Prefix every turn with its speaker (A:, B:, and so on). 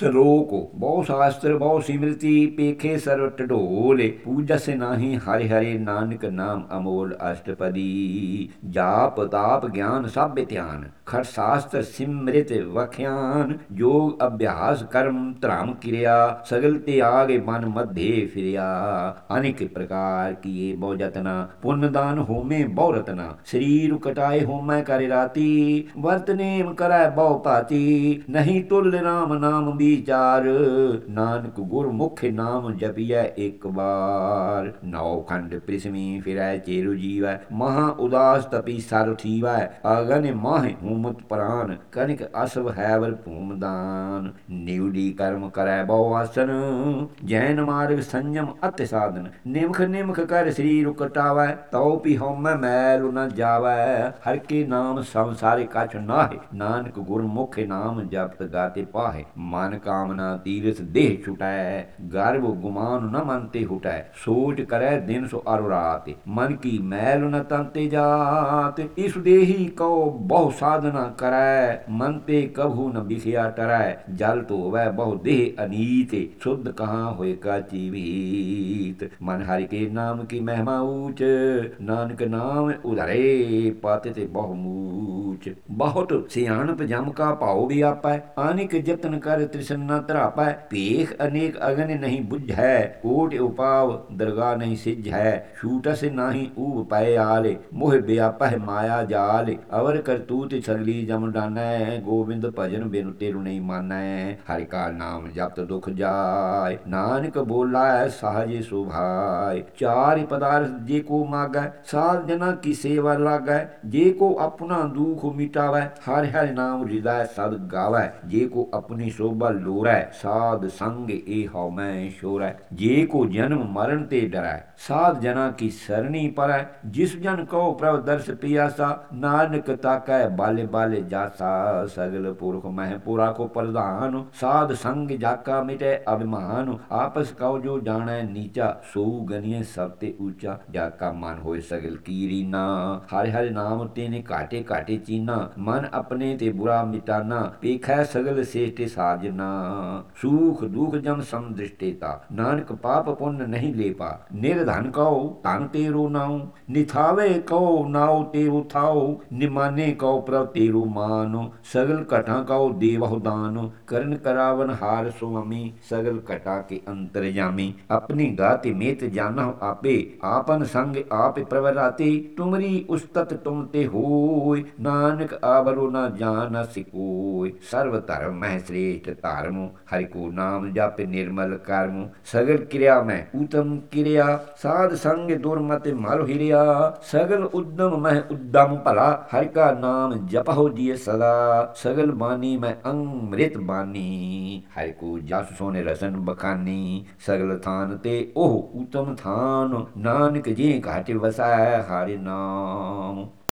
A: ਸ਼ਲੋਕ, ਬਹੁ ਸ਼ਾਸਤਰ, ਬਹੁ ਸਿਮਰਤੀ, ਪੇਖੇ ਸਰਵ ਢੋਲੇ ਪੂਜਸ ਨਾਹੀ ਹਰਿ ਹਰਿ ਨਾਨਕ ਨਾਮ ਅਮੋਲ ਅਸ਼ਟਪਦੀ। ਜਾਪ ਤਾਪ ਗਿਆਨ ਸਭ ਧਿਆਨ, ਖਰ ਸ਼ਾਸਤਰ ਸਿਮਰਿਤ ਵਖਿਆਨ, ਜੋਗ ਅਭਿਆਸ ਕਰਮ ਧਰਮ ਕਿਰਿਆ, ਸਗਲ ਤਿਆਗੇ ਮਨ ਮਧੇ ਫਿਰਿਆ। ਅਨੇਕ ਪ੍ਰਕਾਰ ਕੀਏ ਬਹੁ ਜਤਨਾ ਪੁੰਨ ਦਾਨ ਹੋਮੇ ਬਹੁ ਰਤਨਾ, ਸਰੀਰ ਕਟਾਏ ਹੋਮੈ ਕਰਿ ਰਾਤੀ, ਵਰਤ ਨੇਮ ਕਰੈ ਬਹੁ ਭਾਤੀ, ਨਹੀਂ ਤੁਲ ਰਾਮ ਨਾਮ ਵਿਚਾਰ ਨਾਨਕ ਗੁਰ ਮੁਖ ਨਾਮ ਜਪੀਐ ਇੱਕ ਵਾਰ। ਨੌ ਖੰਡ ਪ੍ਰਿਸਮੀ ਫਿਰੈ, ਚੇਰੂ ਜੀਵੈ, ਮਹਾ ਉਦਾਸ ਤਪੀ ਸਰ ਥੀਵੈ। ਅਗਨ ਮਾਹਿ ਹੂਮਤ ਪ੍ਰਾਨ, ਕਨਿਕ ਅਸਵ ਹੈਵਰ ਭੂਮਦਾਨ। ਨਿਉਡੀ ਕਰਮ ਕਰੈ ਬਹੁ ਆਸਨ, ਜੈਨ ਮਾਰਗ ਸੰਜਮ ਅਤਿ ਸਾਧਨ। ਨਿਮਖ ਨਿਮਖ ਕਰ ਸਰੀਰ ਕਟਾਵੈ ਤਉ ਪੀ ਹਉਮੈ ਮੈਲ ਨ ਜਾਵੈ। ਹਰ ਕੇ ਨਾਮ ਸੰਸਾਰੇ ਕਛ ਨਾਹਿ, ਨਾਨਕ ਗੁਰ ਮੁਖ ਨਾਮ ਜਪਤ ਗਾਤੇ ਪਾਹੇ। ਮਨ ਕਾਮਨਾ ਤੀਰਥ ਦੇਹ ਛੁਟੈ ਗਰਭ ਗੁਮਾਨ ਨ ਮਨ ਤੇ ਹੁਟੈ ਸੋਚ ਕਰੈ ਦਿਨ ਸੋ ਅਰ ਰਾਤ, ਮਨ ਕੀ ਮੈਲ ਨ ਤੰਤੇ ਜਾਤ। ਇਸ ਦੇਹੀ ਕਉ ਬਹੁ ਸਾਧਨਾ ਕਰੈ ਮਨ ਤੇ ਕਭੂ ਨ ਬਿਖਿਆ ਟਰੈ। ਜਲ ਧੋਵੈ ਬਹੁ ਦੇਹ ਅਨੀਤ, ਸੁਧ ਕਹਾ ਹੋਏ ਕਾ ਜੀਵੀਤ। ਮਨ ਹਰਿ ਕੇ ਨਾਮ ਕੀ ਮਹਿਮਾ ਊਚ, ਨਾਨਕ ਨਾਮ ਉਧਰੇ ਪਾਤੇ ਤੇ ਬਹੁ ਮੂਚ। ਬਹੁਤ ਸਿਆਣਪ ਜਮ ਕਾ ਭਾਉ ਵੀ ਆਪੈ ਆਨਿਕ ਜਤਨ ਕਰ ਤ੍ਰਿਸ਼ਨਾ ਧਰਾਪੈ ਭੇਖ ਅਨੇਕ ਅਗਨ ਨਹੀਂ ਬੁਝੈ ਕੋਟ ਉਪਾਵ ਦਰਗਾ ਨਹੀਂ ਸਿਝੈ ਛੂਟਸ ਨਾਹੀ ਊਬ ਪੈ ਆਲੇ, ਮੋਹ ਬਿਆਪਹਿ ਮਾਇਆ ਜਾਲ, ਅਵਰ ਕਰਤੂਤ ਛਗਲੀ ਜਮ ਡਾਨੈ, ਗੋਬਿੰਦ ਭਜਨ ਬਿਨ ਤੇਰੂ ਨਹੀਂ ਮਾਨੈ, ਹਰਿ ਕਾ ਨਾਮ ਜਪਤ ਦੁਖ ਜਾਏ, ਨਾਨਕ ਬੋਲਾ ਸਾਜੇ ਸੁਭਾਏ, ਚਾਰ ਪਦਾਰਥ ਜੇ ਕੋ ਮਾਗੈ, ਸਾਧ ਜਨਾ ਕੀ ਸੇਵਾ ਲਾਗੈ, ਜੇ ਕੋ ਆਪਣਾ ਦੁਖ ਮਿਟਾਵੈ, ਹਰਿ ਹਰਿ ਨਾਮ ਹਿਰਦੈ ਸਦ ਗਾਵੈ, ਜੇ ਕੋ ਆਪਣੀ ਸੋਭਾ ਲੋਰੈ, ਸਾਧ ਸੰਗ ਇਹ ਹਉ ਮੈਂ ਸ਼ੋਰੈ। ਜੇ ਕੋ ਜਨਮ ਮਰਨ ਤੇ ਡਰੈ, ਸਾਧ ਜਨਾ ਕੀ ਸਰਣੀ ਪਰੈ। ਜਿਸ ਜਨ ਕੋ ਪ੍ਰਭ ਦਰਸ ਪਿਆਸਾ, ਨਾਨਕ ਤਾਕੈ ਬਾਲੇ ਬਾਲੇ ਜਾਸਾ। ਸਗਲ ਪੁਰਖ ਮਹਿ ਪੁਰਾ ਕੋ ਪ੍ਰਧਾਨ, ਸਾਧ ਸੰਗ ਜਾਕਾ ਮਿਟੈ ਅਭਿਮਾਨ। ਆਪਸ ਕਉ ਜੋ ਜਾਣੈ ਨੀਚਾ, ਸੋ ਗਨੀਏ ਸਭ ਤੇ ਉੱਚਾ। ਜਾਕਾ ਮਨ ਹੋਏ ਸਗਲ ਕੀਰੀ ਨਾ, ਹਰਿ ਹਰਿ ਨਾਮ ਤੇਨੇ ਘਾਟੇ ਘਾਟੇ ਚੀਨਾ। ਮਨ ਆਪਣੇ ਤੇ ਬੁਰਾ ਮਿਟਾਨਾ ਪੇਖੈ ਸਗਲ ਸੇਠੇ ਸਾਜਨਾ ਸੁਖ ਦੁਖ ਜਮ ਸਮ ਦ੍ਰਿਸ਼ਟੇਤਾ ਨਾਨਕ ਪਾਪ ਪੁੰਨ ਨਹੀਂ ਲੇਪਾ ਨਿਰਧਨ ਕਉ ਧਨ ਤੇਰੋ ਨਾਉ ਨਿਥਾਵੇ ਕਉ ਨਾਉ ਤੇਰੋ ਥਾਉ ਨਿਮਾਨੇ ਕਉ ਪ੍ਰਭ ਤੇਰੋ ਮਾਨੋ ਸਗਲ ਘਟਾਂ ਕਉ ਦੇਵਹੁ ਦਾਨ ਕਰਨ ਕਰਾਵਨ ਹਾਰ ਸੁਆਮੀ ਸਗਲ ਘਟਾ ਕੇ ਅੰਤਰ ਜਾਮੀ ਆਪਣੀ ਗਾਤੀ ਮੇਤ ਜਾਨਹੁ ਆਪੇ ਆਪਨ ਸੰਗ ਆਪ ਪ੍ਰਵਰਾਤੇ ਤੁਮਰੀ ਉਸਤਤ ਤੁਮ ਤੇ ਹੋਇ ਨਾਨਕ ਆਵਰੋ ਨਾ ਜਾਣ ਸਿਕੋਇ ਸਰਵ ਧਰਮ ਮਹਿ ਸ੍ਰੇਸ਼ਟ ਧਰਮ ਹਰਿ ਨਾਮ ਜਪ ਨਿਰਮਲ ਕਰਮ, ਸਗਲ ਕਿਰਿਆ ਮੈਂ ਉਤਮ ਕਿਰਿਆ, ਸਾਧ ਸੰਗ ਦੁਰਮਤ ਮਲ ਹਿਰਿਆ, ਸਗਲ ਉਦਮ ਮਹਿ ਉਦਮ ਭਲਾ, ਹਰਿ ਕਾ ਨਾਮ ਜਪਹੁ ਜੀ ਸਦਾ, ਸਗਲ ਬਾਣੀ ਮੈਂ ਅੰਮ੍ਰਿਤ ਬਾਣੀ, ਹਰਿ ਕੋ ਜਸ ਸੋਨੇ ਰਸਨ ਬਖਾਨੀ, ਸਗਲ ਥਾਨ ਤੇ ਉਹ ਉਤਮ ਥਾਨ, ਨਾਨਕ ਜੀ ਘਾਟ ਵਸੈ ਹਰਿ ਨਾਮ।